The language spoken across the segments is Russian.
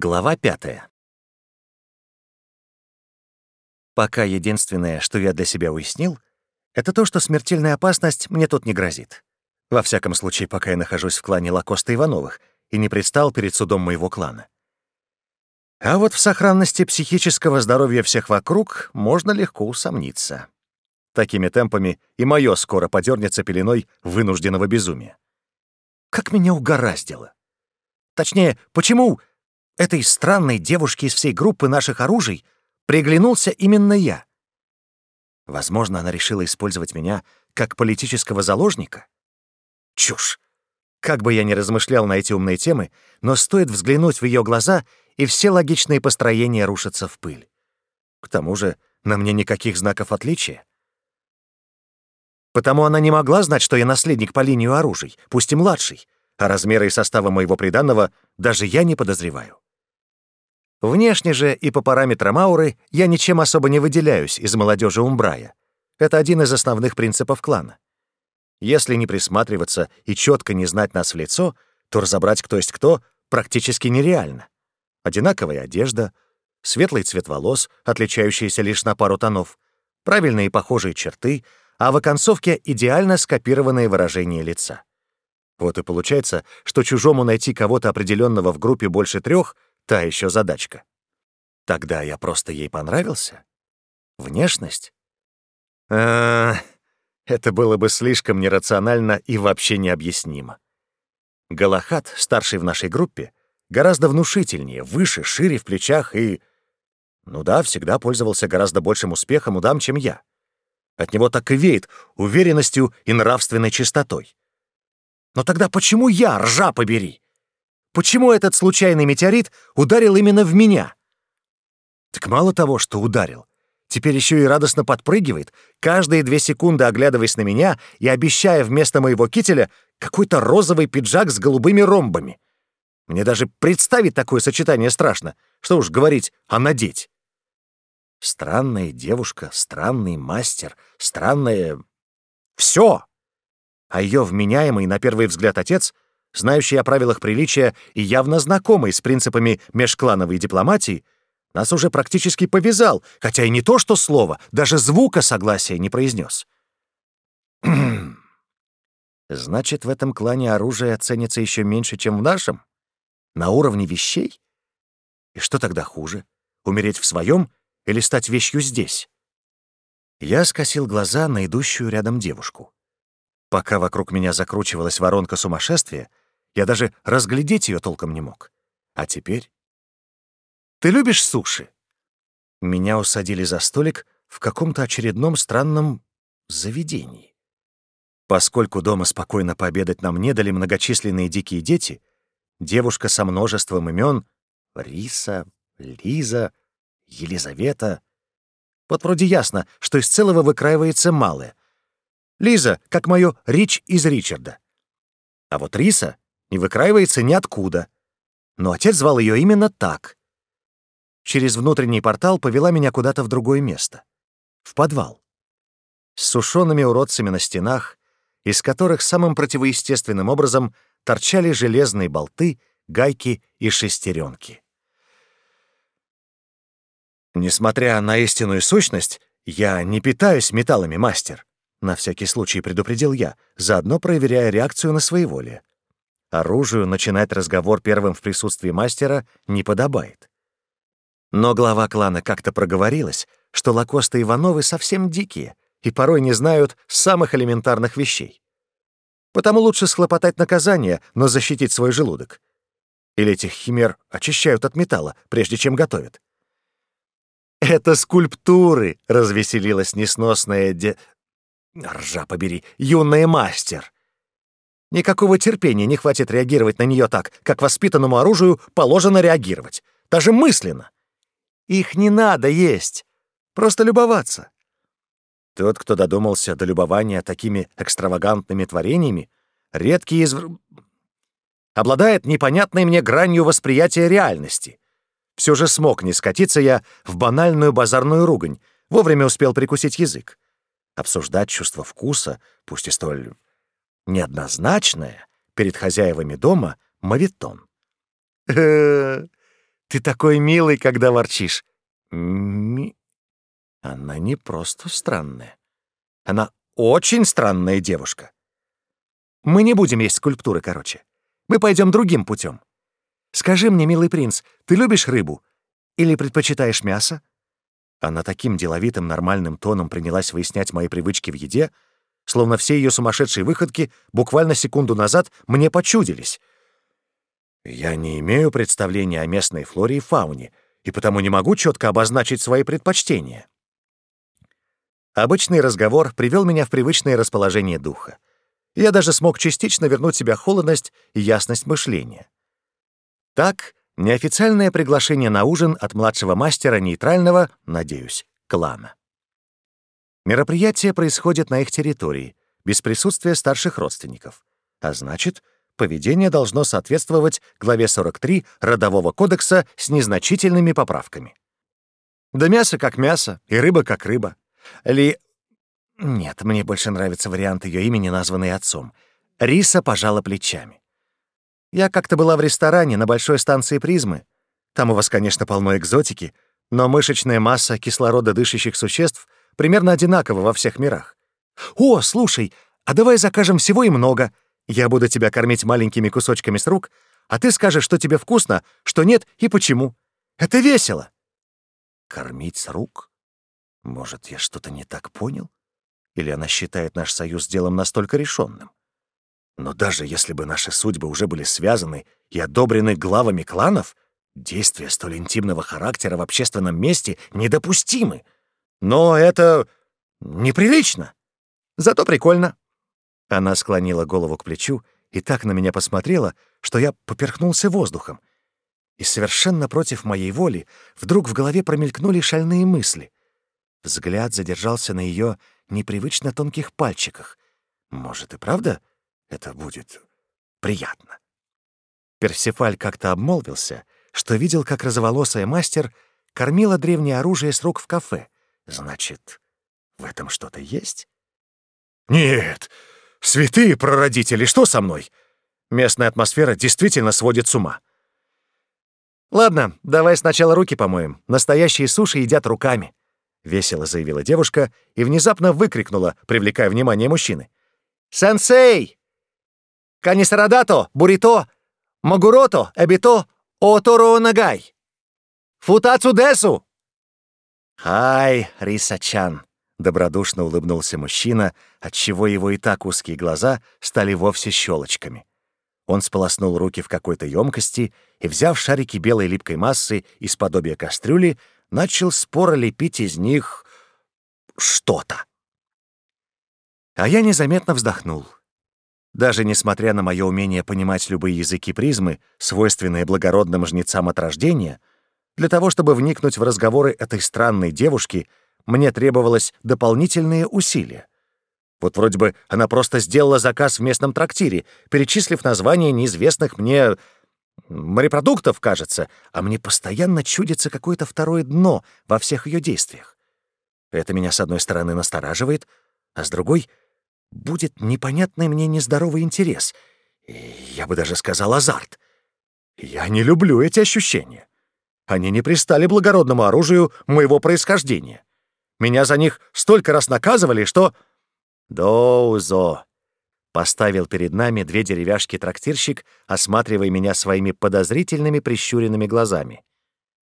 Глава пятая. Пока единственное, что я для себя уяснил, это то, что смертельная опасность мне тут не грозит. Во всяком случае, пока я нахожусь в клане Лакоста Ивановых и не предстал перед судом моего клана. А вот в сохранности психического здоровья всех вокруг можно легко усомниться. Такими темпами и мое скоро подернется пеленой вынужденного безумия. Как меня угораздило! Точнее, почему этой странной девушке из всей группы наших оружий приглянулся именно я. Возможно, она решила использовать меня как политического заложника. Чушь! Как бы я ни размышлял на эти умные темы, но стоит взглянуть в ее глаза, и все логичные построения рушатся в пыль. К тому же на мне никаких знаков отличия. Потому она не могла знать, что я наследник по линию оружий, пусть и младший, а размеры и состава моего приданного даже я не подозреваю. Внешне же и по параметрам ауры я ничем особо не выделяюсь из молодежи Умбрая. Это один из основных принципов клана. Если не присматриваться и четко не знать нас в лицо, то разобрать, кто есть кто, практически нереально. Одинаковая одежда, светлый цвет волос, отличающийся лишь на пару тонов, правильные похожие черты, а в оконцовке идеально скопированные выражения лица. Вот и получается, что чужому найти кого-то определенного в группе больше трех — Та еще задачка. Тогда я просто ей понравился? Внешность? А, это было бы слишком нерационально и вообще необъяснимо. Галахат, старший в нашей группе, гораздо внушительнее, выше, шире в плечах и... Ну да, всегда пользовался гораздо большим успехом у дам, чем я. От него так и веет уверенностью и нравственной чистотой. Но тогда почему я, ржа побери? Почему этот случайный метеорит ударил именно в меня? Так мало того, что ударил. Теперь еще и радостно подпрыгивает, каждые две секунды оглядываясь на меня и обещая вместо моего кителя какой-то розовый пиджак с голубыми ромбами. Мне даже представить такое сочетание страшно, что уж говорить, а надеть. Странная девушка, странный мастер, странное... Все! А ее вменяемый, на первый взгляд, отец — Знающий о правилах приличия и явно знакомый с принципами межклановой дипломатии, нас уже практически повязал, хотя и не то что слово, даже звука согласия не произнес. Значит, в этом клане оружие ценится еще меньше, чем в нашем? На уровне вещей? И что тогда хуже? Умереть в своем или стать вещью здесь? Я скосил глаза на идущую рядом девушку. Пока вокруг меня закручивалась воронка сумасшествия, я даже разглядеть ее толком не мог. А теперь... Ты любишь суши? Меня усадили за столик в каком-то очередном странном заведении. Поскольку дома спокойно пообедать нам не дали многочисленные дикие дети, девушка со множеством имен — Риса, Лиза, Елизавета. Вот вроде ясно, что из целого выкраивается малое. Лиза, как мое Рич из Ричарда. А вот Риса не выкраивается ниоткуда. Но отец звал ее именно так. Через внутренний портал повела меня куда-то в другое место. В подвал. С сушеными уродцами на стенах, из которых самым противоестественным образом торчали железные болты, гайки и шестеренки. «Несмотря на истинную сущность, я не питаюсь металлами, мастер», — на всякий случай предупредил я, заодно проверяя реакцию на своеволие. А оружию начинать разговор первым в присутствии мастера не подобает. Но глава клана как-то проговорилась, что Лакоста Ивановы совсем дикие и порой не знают самых элементарных вещей. Потому лучше схлопотать наказание, но защитить свой желудок. Или этих химер очищают от металла, прежде чем готовят. «Это скульптуры!» — развеселилась несносная де... Ржа побери, юная мастер! Никакого терпения не хватит реагировать на нее так, как воспитанному оружию положено реагировать. Даже мысленно. Их не надо есть. Просто любоваться. Тот, кто додумался до любования такими экстравагантными творениями, редкий из... обладает непонятной мне гранью восприятия реальности. Все же смог не скатиться я в банальную базарную ругань, вовремя успел прикусить язык. Обсуждать чувство вкуса, пусть и столь неоднозначное перед хозяевами дома мавитон. -э, «Ты такой милый, когда ворчишь!» Ми... Она не просто странная. Она очень странная девушка. Мы не будем есть скульптуры, короче. Мы пойдем другим путем. Скажи мне, милый принц, ты любишь рыбу? Или предпочитаешь мясо? Она таким деловитым нормальным тоном принялась выяснять мои привычки в еде, словно все ее сумасшедшие выходки буквально секунду назад мне почудились. Я не имею представления о местной флоре и фауне, и потому не могу четко обозначить свои предпочтения. Обычный разговор привел меня в привычное расположение духа. Я даже смог частично вернуть себе холодность и ясность мышления. Так, неофициальное приглашение на ужин от младшего мастера нейтрального, надеюсь, клана. Мероприятие происходит на их территории, без присутствия старших родственников. А значит, поведение должно соответствовать главе 43 Родового кодекса с незначительными поправками. Да мясо как мясо, и рыба как рыба. Ли... Нет, мне больше нравится вариант ее имени, названный отцом. Риса пожала плечами. Я как-то была в ресторане на большой станции «Призмы». Там у вас, конечно, полно экзотики, но мышечная масса кислорода дышащих существ — примерно одинаково во всех мирах. «О, слушай, а давай закажем всего и много. Я буду тебя кормить маленькими кусочками с рук, а ты скажешь, что тебе вкусно, что нет и почему. Это весело!» «Кормить с рук? Может, я что-то не так понял? Или она считает наш союз делом настолько решенным? Но даже если бы наши судьбы уже были связаны и одобрены главами кланов, действия столь интимного характера в общественном месте недопустимы!» Но это неприлично. Зато прикольно». Она склонила голову к плечу и так на меня посмотрела, что я поперхнулся воздухом. И совершенно против моей воли вдруг в голове промелькнули шальные мысли. Взгляд задержался на ее непривычно тонких пальчиках. Может и правда это будет приятно. Персифаль как-то обмолвился, что видел, как розоволосая мастер кормила древнее оружие с рук в кафе — Значит, в этом что-то есть? Нет! Святые прародители, что со мной? Местная атмосфера действительно сводит с ума. «Ладно, давай сначала руки помоем. Настоящие суши едят руками», — весело заявила девушка и внезапно выкрикнула, привлекая внимание мужчины. «Сенсей! Канисарадато, бурито, магурото, эбито, оторо нагай! Футацу десу!» «Ай, Рисачан!» — добродушно улыбнулся мужчина, отчего его и так узкие глаза стали вовсе щелочками. Он сполоснул руки в какой-то емкости и, взяв шарики белой липкой массы из подобия кастрюли, начал споро лепить из них что-то. А я незаметно вздохнул. Даже несмотря на мое умение понимать любые языки призмы, свойственные благородным жнецам от рождения — для того, чтобы вникнуть в разговоры этой странной девушки, мне требовалось дополнительные усилия. Вот вроде бы она просто сделала заказ в местном трактире, перечислив названия неизвестных мне морепродуктов, кажется, а мне постоянно чудится какое-то второе дно во всех ее действиях. Это меня, с одной стороны, настораживает, а с другой — будет непонятный мне нездоровый интерес, я бы даже сказал азарт. Я не люблю эти ощущения. Они не пристали благородному оружию моего происхождения. Меня за них столько раз наказывали, что... Доузо! Поставил перед нами две деревяшки трактирщик, осматривая меня своими подозрительными прищуренными глазами.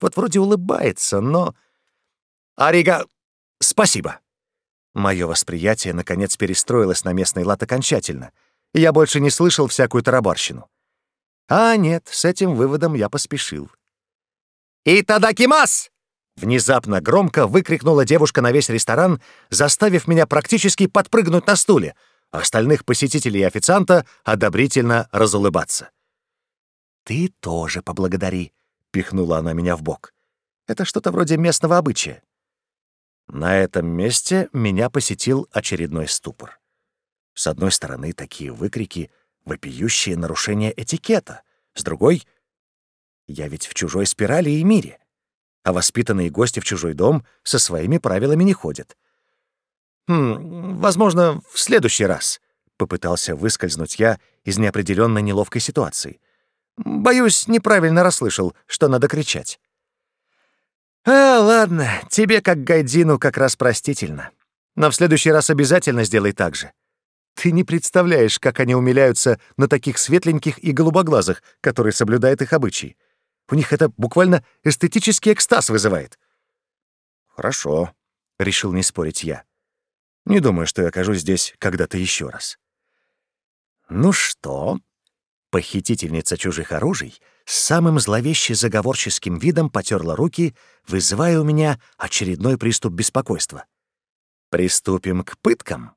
Вот вроде улыбается, но... Арига, спасибо! Мое восприятие, наконец, перестроилось на местный лад окончательно. и Я больше не слышал всякую тарабарщину. А нет, с этим выводом я поспешил. «И тадакимас!» Внезапно громко выкрикнула девушка на весь ресторан, заставив меня практически подпрыгнуть на стуле, остальных посетителей и официанта одобрительно разулыбаться. «Ты тоже поблагодари», — пихнула она меня в бок. «Это что-то вроде местного обычая». На этом месте меня посетил очередной ступор. С одной стороны, такие выкрики — вопиющие нарушение этикета, с другой — я ведь в чужой спирали и мире. А воспитанные гости в чужой дом со своими правилами не ходят. Хм, возможно, в следующий раз, — попытался выскользнуть я из неопределенной неловкой ситуации. Боюсь, неправильно расслышал, что надо кричать. «А, ладно, тебе как Гайдину как раз простительно. Но в следующий раз обязательно сделай так же. Ты не представляешь, как они умиляются на таких светленьких и голубоглазых, которые соблюдают их обычаи. У них это буквально эстетический экстаз вызывает. Хорошо, решил не спорить я. Не думаю, что я окажусь здесь когда-то еще раз. Ну что? Похитительница чужих оружий с самым зловеще заговорческим видом потерла руки, вызывая у меня очередной приступ беспокойства. Приступим к пыткам.